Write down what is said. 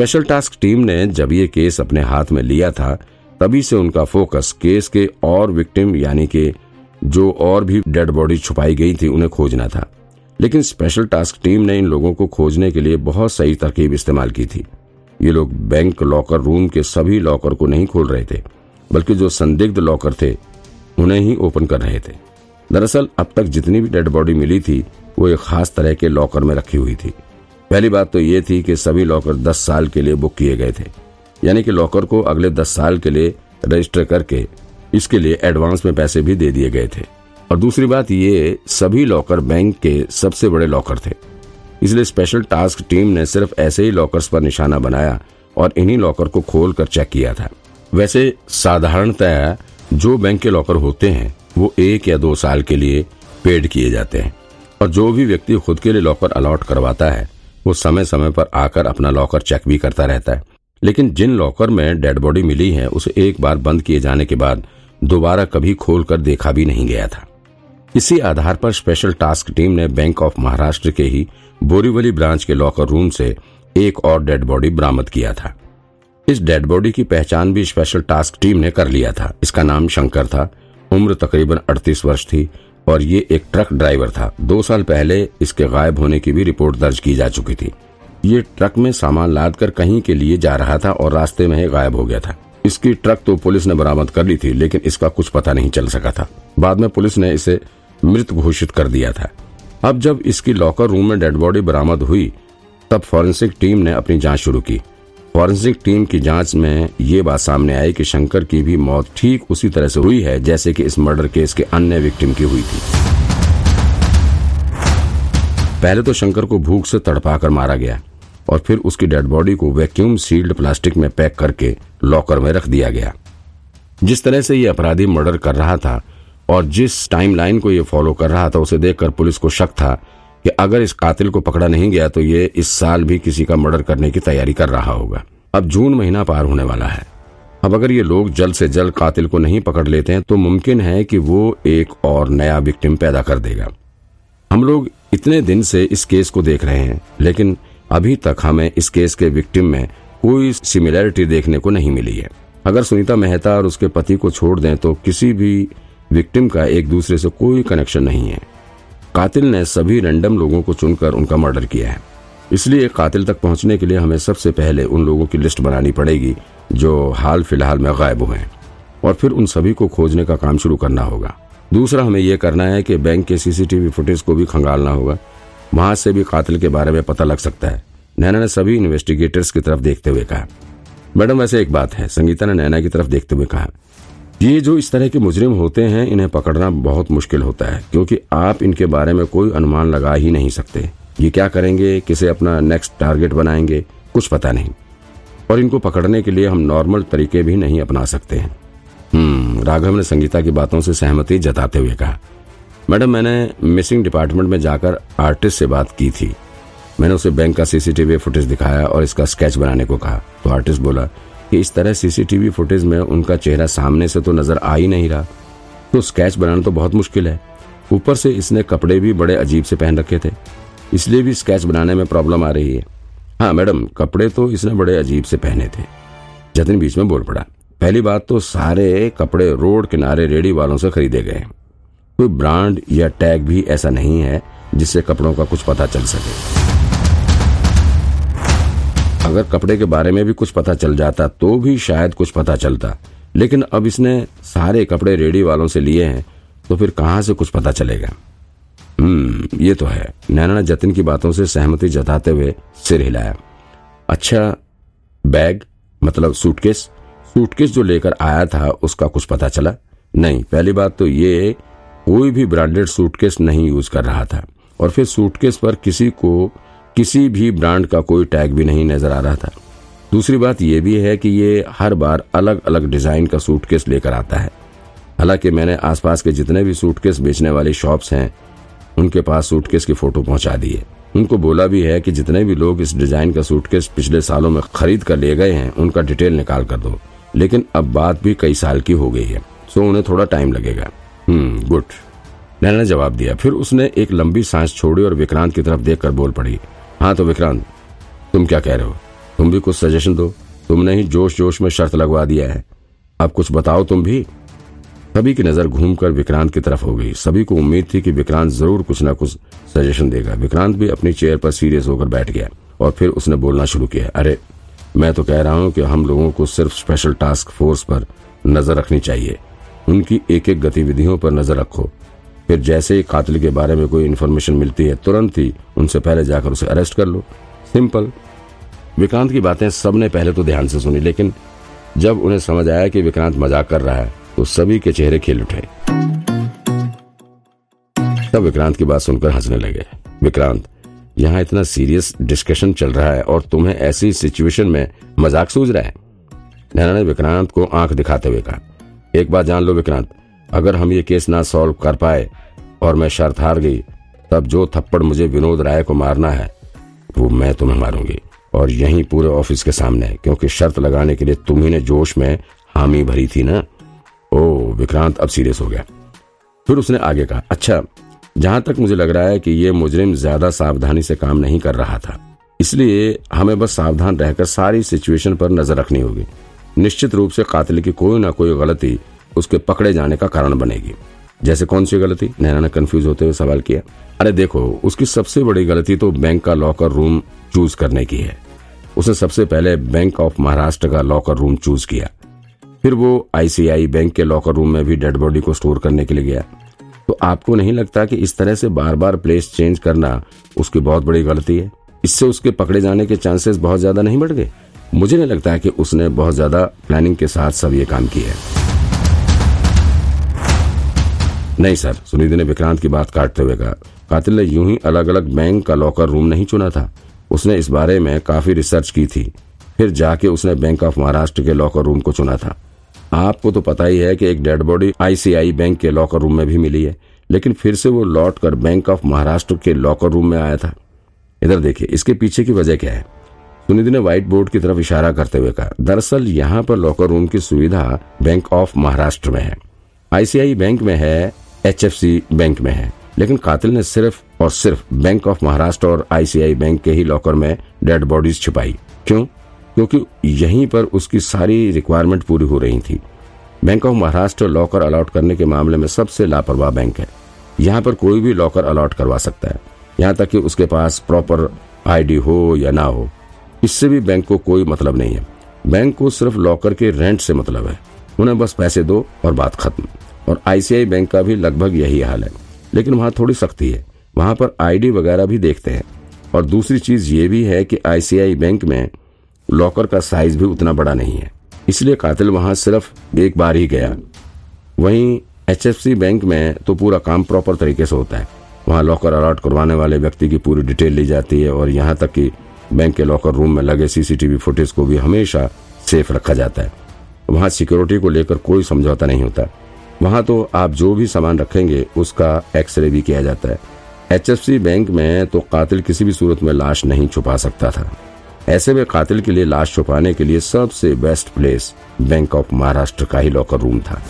Special task team ने जब ये केस अपने हाथ में लिया था, तभी से उनका फोकस केस के और विक्टिम, यानी कि जो और भी डेड बॉडी छुपाई गई थी, उन्हें खोजना था। लेकिन स्पेशल टास्क टीम ने इन लोगों को खोजने के लिए बहुत सही तरकीब इस्तेमाल की थी। ये लोग बैंक लॉकर रूम के सभी लॉकर को नहीं खोल रहे थे, बल्कि जो संदिग्ध लॉकर थे, उन्हें ही ओपन कर रहे थे। दरअसल, अब तक जितनी भी डेड बॉडी मिली थी, वो एक खास तरह के लॉकर में रखी हुई थी। पहली बात तो ये थी कि सभी लॉकर 10 साल के लिए बुक किए गए थे। यानी कि लॉकर को अगले 10 साल के लिए रजिस्टर करके इसके लिए एडवांस में पैसे भी दे दिए गए थे। और दूसरी बात ये, सभी लॉकर बैंक के सबसे बड़े लॉकर थे। इसलिए स्पेशल टास्क टीम ने सिर्फ़ ऐसे ही लॉकर्स पर निशाना बनाया और इन्हीं लॉकर को खोल कर चेक किया था। वैसे साधारणतः जो बैंक के लॉकर होते हैं, वो एक या दो साल के लिए पेड किए जाते हैं। और जो भी व्यक्ति खुद के लिए लॉकर अलॉट करवाता है वो समय समय पर आकर अपना लॉकर चेक भी करता रहता है। लेकिन जिन लॉकर में डेड बॉडी मिली है, उसे एक बार बंद किए जाने के बाद दोबारा कभी खोलकर देखा भी नहीं गया था। इसी आधार पर स्पेशल टास्क टीम ने बैंक ऑफ़ महाराष्ट्र के ही बोरीवली ब्रांच के लॉकर रूम से एक और डेड बॉडी बरामद किया था। इस डेड बॉडी की पहचान भी स्पेशल टास्क टीम ने कर लिया था। इसका नाम शंकर था, उम्र तकरीबन 38 वर्ष थी और ये एक ट्रक ड्राइवर था। दो साल पहले इसके गायब होने की भी रिपोर्ट दर्ज की जा चुकी थी। ये ट्रक में सामान लाद कर कहीं के लिए जा रहा था और रास्ते में ही गायब हो गया था। इसकी ट्रक तो पुलिस ने बरामद कर ली थी, लेकिन इसका कुछ पता नहीं चल सका था। बाद में पुलिस ने इसे मृत घोषित कर दिया था। अब जब इसकी लॉकर रूम में डेड बॉडी बरामद हुई, तब फॉरेंसिक टीम ने अपनी जाँच शुरू की। फॉरेंसिक टीम की जाँच में ये बात सामने आई कि शंकर की भी मौत ठीक उसी तरह से हुई है, जैसे कि इस मर्डर केस के अन्य विक्टिम की हुई थी। पहले तो शंकर को भूख से तड़पाकर मारा गया और फिर उसकी डेड बॉडी को वैक्यूम सील्ड प्लास्टिक में पैक करके लॉकर में रख दिया गया। जिस तरह से ये अपराधी मर्डर कर रहा था और जिस टाइमलाइन को ये फॉलो कर रहा था, उसे देखकर पुलिस को शक था कि अगर इस कातिल को पकड़ा नहीं गया तो ये इस साल भी किसी का मर्डर करने की तैयारी कर रहा होगा। अब जून महीना पार होने वाला है। अब अगर ये लोग जल्द से जल्द कातिल को नहीं पकड़ लेते हैं तो मुमकिन है कि वो एक और नया विक्टिम पैदा कर देगा। हम लोग इतने दिन से इस केस को देख रहे हैं, लेकिन अभी तक हमें इस केस के विक्टिम में कोई सिमिलैरिटी देखने को नहीं मिली है। अगर सुनीता मेहता और उसके पति को छोड़ दें तो किसी भी विक्टिम का एक दूसरे से कोई कनेक्शन नहीं है। कातिल ने सभी रैंडम लोगों को चुनकर उनका मर्डर किया है। इसलिए कातिल तक पहुँचने के लिए हमें सबसे पहले उन लोगों की लिस्ट बनानी पड़ेगी, जो हाल फ़िलहाल में गायब हुए हैं। और फिर उन सभी को खोजने का काम शुरू करना होगा। दूसरा हमें यह करना है कि बैंक के सीसीटीवी फुटेज को भी खंगालना होगा। वहाँ से भी कातिल के बारे में पता लग सकता है। नैना ने सभी इन्वेस्टिगेटर्स की तरफ़ देखते हुए कहा। मैडम, वैसे एक बात है, संगीता ने नैना की तरफ़ देखते हुए कहा ये जो इस तरह के मुजरिम होते हैं, इन्हें पकड़ना बहुत मुश्किल होता है, क्योंकि आप इनके बारे में कोई अनुमान लगा ही नहीं सकते। ये क्या करेंगे? किसे अपना नेक्स्ट टारगेट बनाएँगे? कुछ पता नहीं। और इनको पकड़ने के लिए हम नॉर्मल तरीके भी नहीं अपना सकते हैं। हम्म राघव ने संगीता की बातों से सहमति जताते हुए कहा, मैडम, मैंने मिसिंग डिपार्टमेंट में जाकर आर्टिस्ट से बात की थी। मैंने उसे बैंक का सीसीटीवी फुटेज दिखाया और इसका स्केच बनाने को कहा। तो आर्टिस्ट बोला कि इस तरह सीसीटीवी फुटेज में उनका चेहरा सामने से तो नज़र आ ही नहीं रहा। तो स्केच बनाना तो बहुत मुश्किल है। ऊपर से इसने कपड़े भी बड़े अजीब से पहन रखे थे। इसलिए भी स्केच बनाने में प्रॉब्लम आ रही है। हाँ मैडम, कपड़े तो इसने बड़े अजीब से पहने थे। जतिन बीच में बोल पड़ा, पहली बात तो सारे कपड़े रोड किनारे रेडी वालों से खरीदे गए कोई ब्रांड या टैग भी ऐसा नहीं है जिससे कपड़ों का कुछ पता चल सके। अगर कपड़े के बारे में भी कुछ पता चल जाता तो भी शायद कुछ पता चलता। लेकिन अब इसने सारे कपड़े रेडी वालों से लिए हैं तो फिर कहाँ से कुछ पता चलेगा? हम्म ये तो है। नैना ने जतिन की बातों से सहमति जताते हुए सिर हिलाया। अच्छा बैग मतलब सूटकेस? सूटकेस जो लेकर आया था, उसका कुछ पता चला? नहीं, पहली बात तो ये, कोई भी ब्रांडेड सूटकेस नहीं यूज़ कर रहा था। और फिर सूटकेस पर किसी को किसी भी ब्रांड का कोई टैग भी नहीं नज़र आ रहा था। दूसरी बात यह भी है कि ये हर बार अलग अलग डिज़ाइन का सूटकेस लेकर आता है। हालाँकि मैंने आसपास के जितने भी सूटकेस बेचने वाली शॉप्स हैं, उनके पास सूटकेस की फ़ोटो पहुँचा दी है। उनको बोला भी है कि जितने भी लोग इस डिज़ाइन का सूटकेस पिछले सालों में खरीद कर ले गए हैं, उनका डिटेल निकाल कर दो। लेकिन अब बात भी कई साल की हो गई है, सो उन्हें थोड़ा टाइम लगेगा। हम्म गुड। नैना ने जवाब दिया। फिर उसने एक लंबी सांस छोड़ी और विक्रांत की तरफ़ देखकर बोल पड़ी हाँ तो विक्रांत, तुम क्या कह रहे हो? तुम भी कुछ सजेशन दो। तुमने ही जोश जोश में शर्त लगवा दिया है। अब कुछ बताओ तुम भी। सभी की नज़र घूमकर विक्रांत की तरफ़ हो गई। सभी को उम्मीद थी कि विक्रांत ज़रूर कुछ ना कुछ सजेशन देगा। विक्रांत भी अपनी चेयर पर सीरियस होकर बैठ गया और फिर उसने बोलना शुरू किया, अरे, मैं तो कह रहा हूँ कि हम लोगों को सिर्फ़ स्पेशल टास्क फोर्स पर नज़र रखनी चाहिए। उनकी एक एक गतिविधियों पर नज़र रखो। फिर जैसे ही कातिल के बारे में कोई इन्फॉर्मेशन मिलती है, तुरंत ही उनसे पहले जाकर उसे अरेस्ट कर लो। सिंपल विक्रांत की बातें सबने पहले तो ध्यान से सुनी, लेकिन जब उन्हें समझ आया कि विक्रांत मज़ाक कर रहा है तो सभी के चेहरे खिल उठे। तब विक्रांत की बात सुनकर हंसने लगे। विक्रांत, यहाँ इतना सीरियस डिस्कशन चल रहा है और तुम्हें ऐसी सिचुएशन में मज़ाक सूझ रहा है? नैना ने विक्रांत को आँख दिखाते हुए कहा, एक बात जान लो विक्रांत अगर हम ये केस ना सॉल्व कर पाए और मैं शर्त हार गई, तब जो थप्पड़ मुझे विनोद राय को मारना है, वो मैं तुम्हें मारूँगी। और यहीं पूरे ऑफ़िस के सामने, क्योंकि शर्त लगाने के लिए तुम ही ने जोश में हामी भरी थी ना? ओ, विक्रांत अब सीरियस हो गया। फिर उसने आगे कहा अच्छा जहाँ तक मुझे लग रहा है कि ये मुजरिम ज़्यादा सावधानी से काम नहीं कर रहा था, इसलिए हमें बस सावधान रहकर सारी सिचुएशन पर नज़र रखनी होगी। निश्चित रूप से कातिल की कोई ना कोई गलती उसके पकड़े जाने का कारण बनेगी। जैसे कौन सी गलती? नैना ने कंफ्यूज होते हुए सवाल किया। अरे देखो, उसकी सबसे बड़ी गलती तो बैंक का लॉकर रूम चूज़ करने की है। उसने सबसे पहले बैंक ऑफ़ महाराष्ट्र का लॉकर रूम चूज़ किया। फिर वो आईसीआई बैंक के लॉकर रूम में भी डेड बॉडी को स्टोर करने के लिए गया। तो आपको नहीं लगता कि इस तरह से बार बार प्लेस चेंज करना उसकी बहुत बड़ी गलती है? इससे उसके पकड़े जाने के चांसेस बहुत ज़्यादा नहीं बढ़ गए? मुझे नहीं लगता है कि उसने बहुत ज़्यादा प्लानिंग के साथ सब ये काम किया है। नहीं सर सुनिधि ने विक्रांत की बात काटते हुए कहा। कातिल ने यूँ ही अलग अलग बैंक का लॉकर रूम नहीं चुना था। उसने इस बारे में काफ़ी रिसर्च की थी। फिर जाके उसने बैंक ऑफ़ महाराष्ट्र के लॉकर रूम को चुना था। आपको तो पता ही है कि एक डेड बॉडी आईसीआई बैंक के लॉकर रूम में भी मिली है, लेकिन फिर से वो लौट कर बैंक ऑफ़ महाराष्ट्र के लॉकर रूम में आया था। इधर देखिए, इसके पीछे की वजह क्या है? सुनिधि ने व्हाइट बोर्ड की तरफ़ इशारा करते हुए कहा, दरअसल यहाँ पर लॉकर रूम की सुविधा बैंक ऑफ़ महाराष्ट्र में है। आईसीआई बैंक में है एचएफसी बैंक में है। लेकिन कातिल ने सिर्फ़ और सिर्फ़ बैंक ऑफ़ महाराष्ट्र और आईसीआई बैंक के ही लॉकर में डेड बॉडीज छुपाई। क्यों? क्योंकि यहीं पर उसकी सारी रिक्वायरमेंट पूरी हो रही थी। Bank of Maharashtra locker allot करने के मामले में सबसे लापरवाह बैंक है। यहाँ पर कोई भी लॉकर अलॉट करवा सकता है। यहाँ तक कि उसके पास प्रॉपर आईडी हो या ना हो। इससे भी बैंक को कोई मतलब नहीं है। बैंक को सिर्फ़ लॉकर के रेंट से मतलब है। उन्हें बस पैसे दो और बात खत्म। और आईसीआई बैंक का भी लगभग यही हाल है। लेकिन वहाँ थोड़ी सख्ती है। वहाँ पर आईडी वगैरह भी देखते हैं। और दूसरी चीज़ ये भी है कि आईसीआई बैंक में लॉकर का साइज़ भी उतना बड़ा नहीं है। इसलिए कातिल वहाँ सिर्फ़ एक बार ही गया। वहीं एचएफसी बैंक में तो पूरा काम प्रॉपर तरीके से होता है। वहाँ लॉकर अलॉट करवाने वाले व्यक्ति की पूरी डिटेल ली जाती है और यहाँ तक कि बैंक के लॉकर रूम में लगे सीसीटीवी फुटेज को भी हमेशा सेफ़ रखा जाता है। वहाँ सिक्योरिटी को लेकर कोई समझौता नहीं होता। वहाँ तो आप जो भी सामान रखेंगे, उसका एक्सरे भी किया जाता है। एचएफसी बैंक में तो कातिल किसी भी सूरत में लाश नहीं छुपा सकता था। ऐसे में कातिल के लिए लाश छुपाने के लिए सबसे best place bank of Maharashtra का ही लॉकर रूम था।